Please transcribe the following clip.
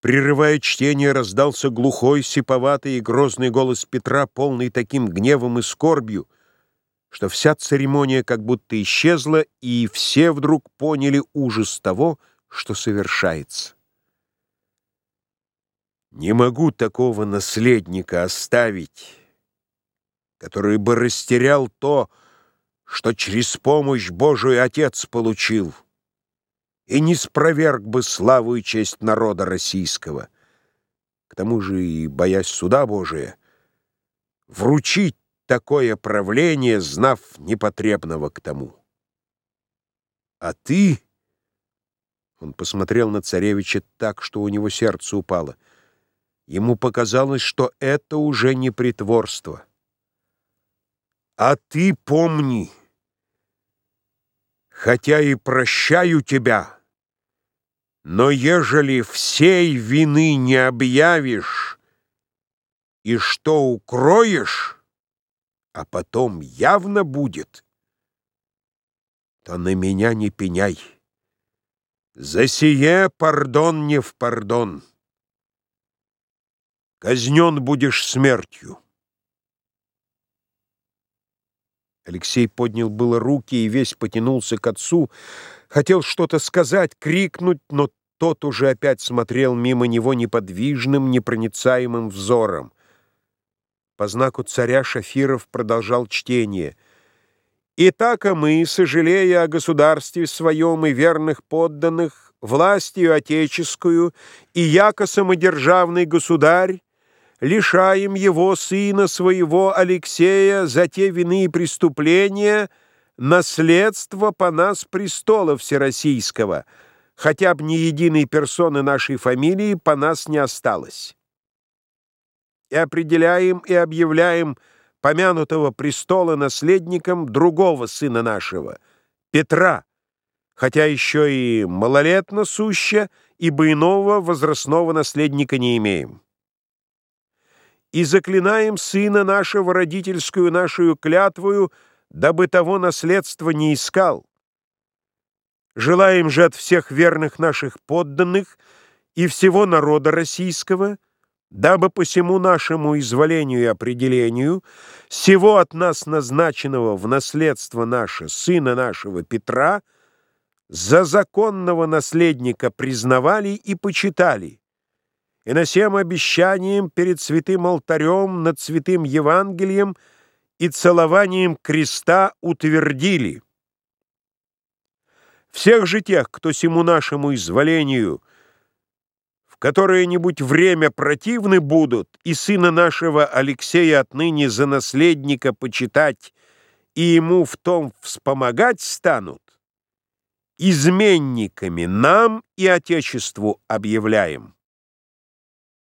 Прерывая чтение, раздался глухой, сиповатый и грозный голос Петра, полный таким гневом и скорбью, что вся церемония как будто исчезла, и все вдруг поняли ужас того, что совершается. Не могу такого наследника оставить, который бы растерял то, что через помощь Божию Отец получил и не спроверг бы славу и честь народа российского. К тому же и, боясь суда Божия, вручить такое правление, знав непотребного к тому. А ты... Он посмотрел на царевича так, что у него сердце упало. Ему показалось, что это уже не притворство. А ты помни, хотя и прощаю тебя, но ежели всей вины не объявишь и что укроешь, а потом явно будет, то на меня не пеняй. За сие пардон не в пардон. Казнен будешь смертью. Алексей поднял было руки и весь потянулся к отцу, хотел что-то сказать, крикнуть, но тот уже опять смотрел мимо него неподвижным, непроницаемым взором. По знаку царя Шафиров продолжал чтение. «Итак, а мы, сожалея о государстве своем и верных подданных, властью отеческую и яко самодержавный государь, лишаем его сына своего Алексея за те вины и преступления, наследство по нас престола всероссийского, хотя бы ни единой персоны нашей фамилии по нас не осталось. И определяем и объявляем помянутого престола наследником другого сына нашего, Петра, хотя еще и малолетно суща, ибо иного возрастного наследника не имеем и заклинаем сына нашего родительскую нашу клятвою, дабы того наследства не искал. Желаем же от всех верных наших подданных и всего народа российского, дабы по всему нашему изволению и определению всего от нас назначенного в наследство наше сына нашего Петра за законного наследника признавали и почитали, и на всем обещанием перед святым алтарем над святым Евангелием и целованием креста утвердили. Всех же тех, кто сему нашему изволению в которое-нибудь время противны будут, и сына нашего Алексея отныне за наследника почитать и ему в том вспомогать станут, изменниками нам и Отечеству объявляем.